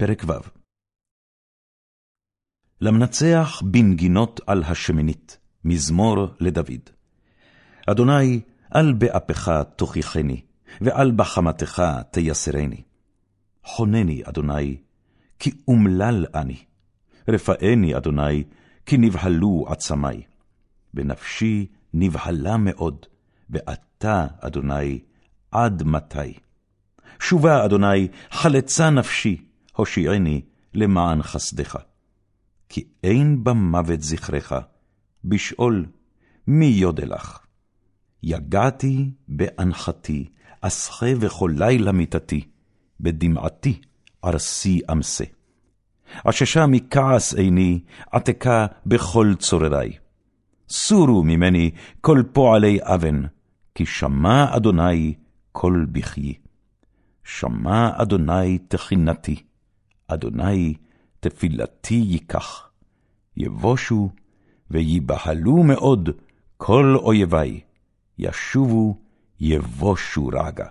פרק ו' למנצח בנגינות על השמינית, מזמור לדוד. אדוני, על באפך תוכיחני, ועל בחמתך תייסרני. חונני, אדוני, כי אומלל אני. רפאני, אדוני, כי נבהלו עצמי. בנפשי נבהלה מאוד, ואתה, אדוני, עד מתי? שובה, אדוני, חלצה נפשי, הושיעני למען חסדך. כי אין במוות זכרך, בשאול מי יודע לך. יגעתי באנחתי, אסחה וכל לילה מיתתי, בדמעתי ארסי אמסה. עששה מכעס עיני, עתקה בכל צוררי. סורו ממני כל פועלי אבן, כי שמע אדוני כל בכיי. שמע אדוני תחינתי, אדוני תפילתי ייקח. יבושו ויבהלו מאוד כל אויבי, ישובו יבושו רגע.